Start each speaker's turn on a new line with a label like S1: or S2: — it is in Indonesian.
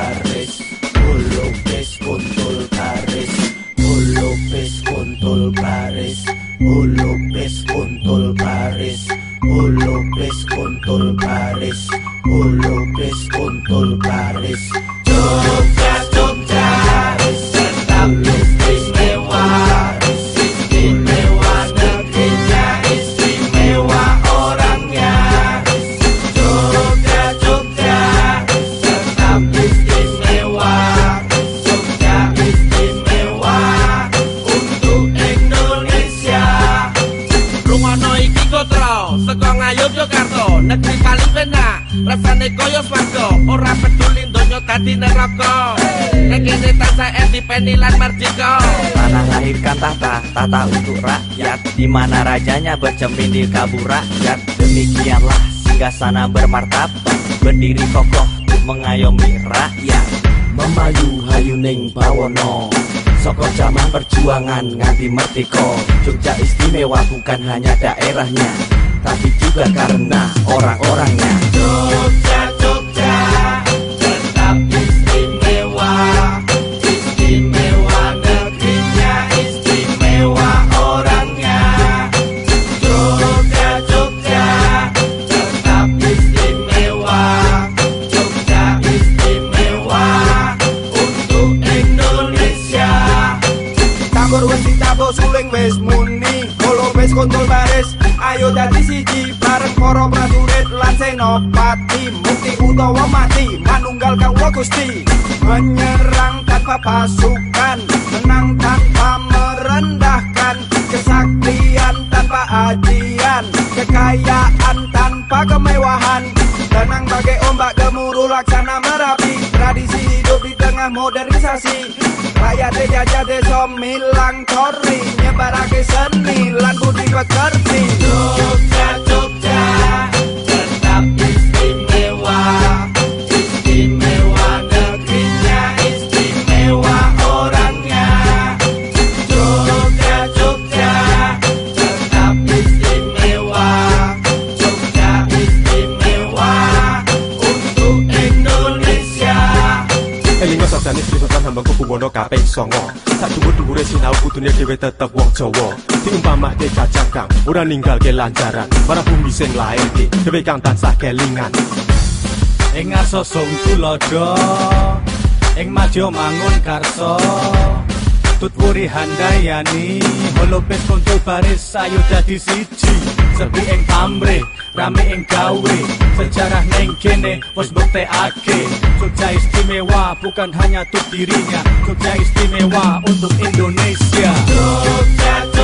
S1: Carres, con López con Tolcarres, con López con
S2: Tolcarres, con López. Seko ngayub Yogyakarta Negeri paling penak, rasane koyo swarga Ora peduli donya dadi neraka. Nek kene tansah lan merdeka
S3: Tanah lahirkan tahta, tata untuk rakyat. Di mana rajanya bercermin di kabur rakyat. Demikianlah singgah sana bermartabat. Berdiri kokoh untuk mengayomi rakyat.
S1: Memayu hayuning bawono. Soko zaman perjuangan nganti merdeka. Jogja istimewa bukan hanya daerahnya Tapi juga karena orang-orangnya. Jogja, Jogja Tetap istimewa. Istimewa negerinya Istimewa orangnya. Jogja, Jogja Tetap istimewa. Jogja istimewa Untuk Indonesia.
S4: Tabur wis ditabur suling wis muni wis kontrol baris. Ayo dadi siji bareng para prajurit. Lan senopati Mukti utawa mati. Manunggal kawa Gusti. Menyerang tanpa pasukan Menang tanpa merendahkan. Kesaktian tanpa ajian Kekayaan tanpa kemewahan. Tenang bagai ombak gemuruh laksana merapi. Tradisi hidup di tengah modernisasi. Rakyat dijajah desa milang tori Nyebarake
S5: Elingo sabdane Sri Sultan Hamengkubuwono kaping songo. Sak dhuwur-dhuwure sinau kudune dhewe tetep wong Jawa. Diumpamake kacang ora ninggalke lanjaran Para bumi sing lairke dhewe kang tansah kelingan.
S6: Ing ngarsa sung tulodo ing madya mangun karso tutwuri handayani holopes kontul baris ayo dadi siji. Sepi ing pamre rame gawe sejarah ning kene wis mbuktekake. Jogja istimewa bukan hanya untuk dirinya. Jogja istimewa untuk Indonesia.
S1: Jogja,